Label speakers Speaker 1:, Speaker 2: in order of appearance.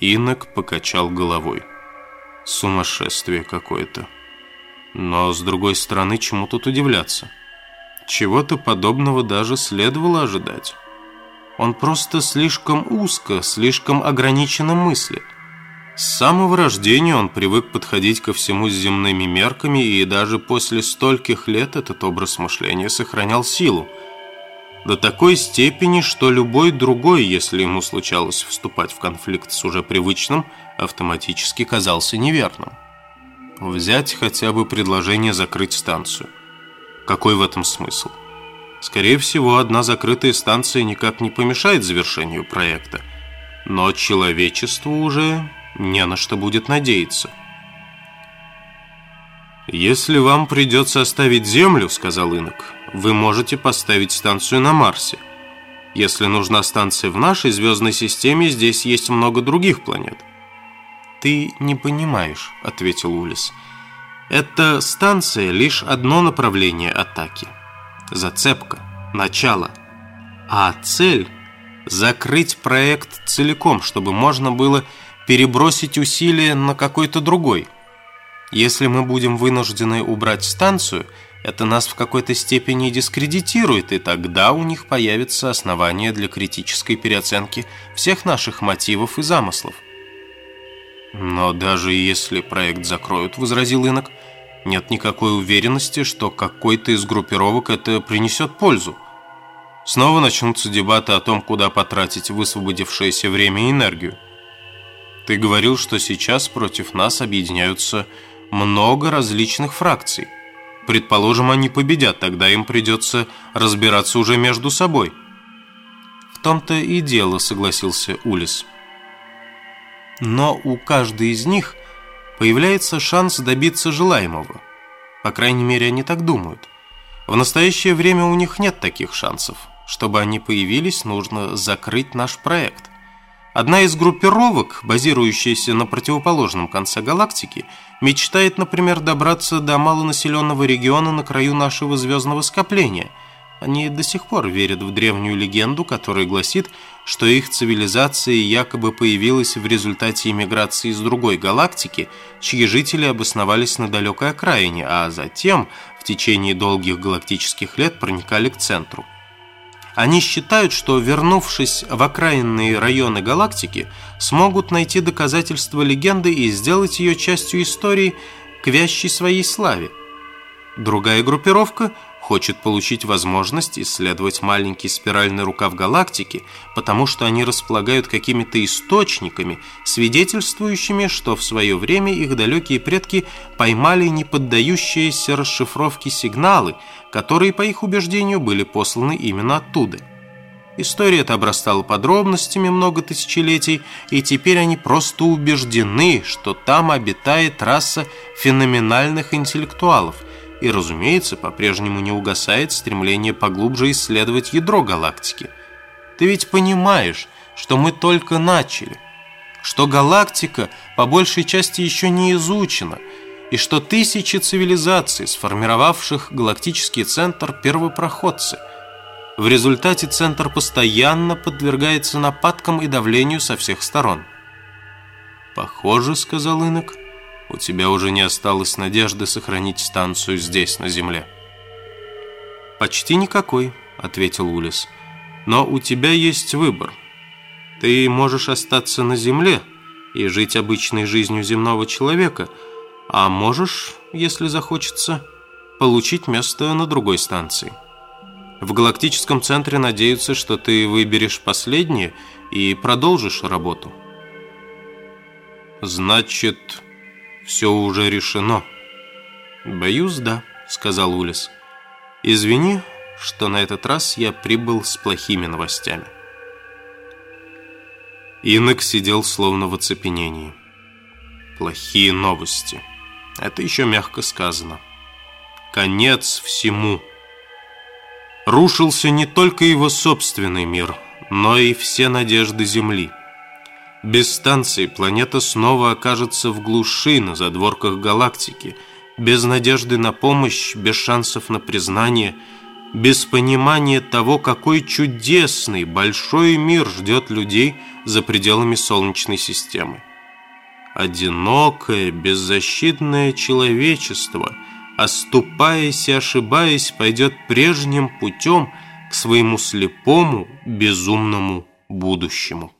Speaker 1: Инок покачал головой. Сумасшествие какое-то. Но, с другой стороны, чему тут удивляться? Чего-то подобного даже следовало ожидать. Он просто слишком узко, слишком ограниченно мыслит. С самого рождения он привык подходить ко всему с земными мерками, и даже после стольких лет этот образ мышления сохранял силу. До такой степени, что любой другой, если ему случалось вступать в конфликт с уже привычным, автоматически казался неверным. Взять хотя бы предложение закрыть станцию. Какой в этом смысл? Скорее всего, одна закрытая станция никак не помешает завершению проекта. Но человечеству уже не на что будет надеяться. «Если вам придется оставить Землю, — сказал Инок, — вы можете поставить станцию на Марсе. Если нужна станция в нашей звездной системе, здесь есть много других планет». «Ты не понимаешь», — ответил Улис. «Эта станция — лишь одно направление атаки. Зацепка, начало. А цель — закрыть проект целиком, чтобы можно было перебросить усилия на какой-то другой. Если мы будем вынуждены убрать станцию, это нас в какой-то степени дискредитирует, и тогда у них появится основание для критической переоценки всех наших мотивов и замыслов. «Но даже если проект закроют», — возразил Инок, «нет никакой уверенности, что какой-то из группировок это принесет пользу. Снова начнутся дебаты о том, куда потратить высвободившееся время и энергию. Ты говорил, что сейчас против нас объединяются много различных фракций. Предположим, они победят, тогда им придется разбираться уже между собой». «В том-то и дело», — согласился Улис но у каждой из них появляется шанс добиться желаемого. По крайней мере, они так думают. В настоящее время у них нет таких шансов. Чтобы они появились, нужно закрыть наш проект. Одна из группировок, базирующаяся на противоположном конце галактики, мечтает, например, добраться до малонаселенного региона на краю нашего звездного скопления – они до сих пор верят в древнюю легенду, которая гласит, что их цивилизация якобы появилась в результате иммиграции из другой галактики, чьи жители обосновались на далекой окраине, а затем в течение долгих галактических лет проникали к центру. Они считают, что, вернувшись в окраинные районы галактики, смогут найти доказательства легенды и сделать ее частью истории к вящей своей славе. Другая группировка – хочет получить возможность исследовать маленький спиральный рукав галактики, потому что они располагают какими-то источниками, свидетельствующими, что в свое время их далекие предки поймали неподдающиеся расшифровке сигналы, которые, по их убеждению, были посланы именно оттуда. История эта обрастала подробностями много тысячелетий, и теперь они просто убеждены, что там обитает раса феноменальных интеллектуалов, и, разумеется, по-прежнему не угасает стремление поглубже исследовать ядро галактики. Ты ведь понимаешь, что мы только начали, что галактика по большей части еще не изучена, и что тысячи цивилизаций, сформировавших галактический центр, первопроходцы. В результате центр постоянно подвергается нападкам и давлению со всех сторон. «Похоже, — сказал Инок, — у тебя уже не осталось надежды сохранить станцию здесь, на Земле». «Почти никакой», — ответил Улис. «Но у тебя есть выбор. Ты можешь остаться на Земле и жить обычной жизнью земного человека, а можешь, если захочется, получить место на другой станции. В галактическом центре надеются, что ты выберешь последнее и продолжишь работу». «Значит...» все уже решено». «Боюсь, да», — сказал Улис. «Извини, что на этот раз я прибыл с плохими новостями». Инок сидел словно в оцепенении. «Плохие новости. Это еще мягко сказано. Конец всему». Рушился не только его собственный мир, но и все надежды Земли. Без станции планета снова окажется в глуши на задворках галактики, без надежды на помощь, без шансов на признание, без понимания того, какой чудесный, большой мир ждет людей за пределами Солнечной системы. Одинокое, беззащитное человечество, оступаясь и ошибаясь, пойдет прежним путем к своему слепому, безумному будущему.